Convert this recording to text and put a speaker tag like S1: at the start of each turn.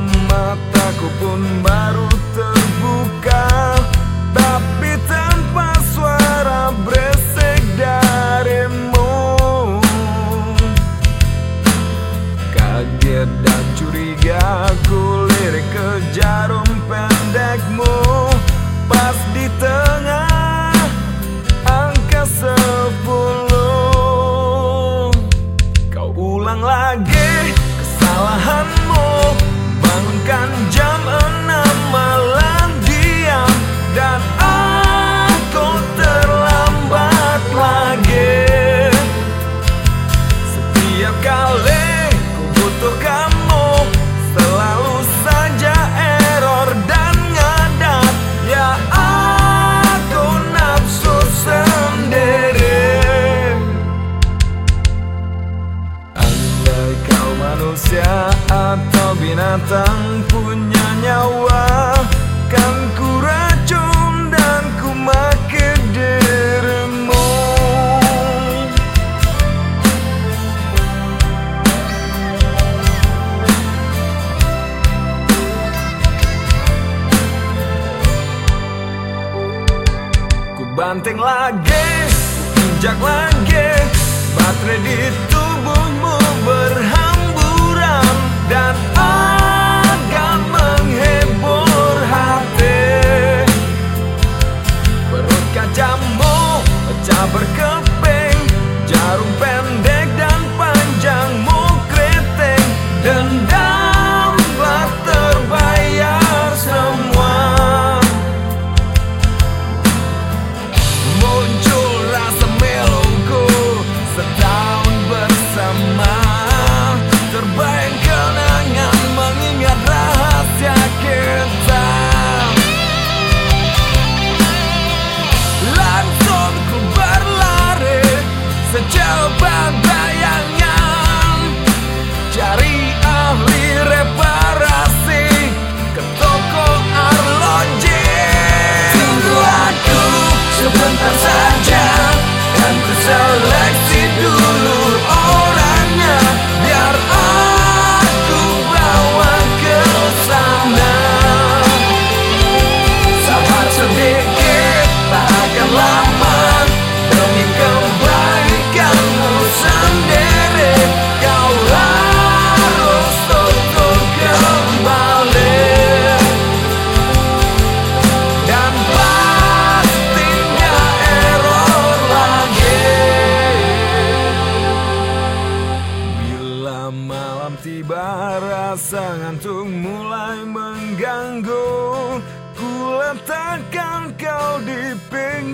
S1: mataku pun baru Setiap kali ku butuh kamu Selalu saja error dan ngadat Ya aku nafsu sendiri. Andai kau manusia atau binatang punya nyawa Kan ku racun Banting lagi, injak lagi Baterai di tubuhmu berhamburan Oh. Malam tiba rasa ngantuk mulai mengganggu. Ku letakkan kau di pinggir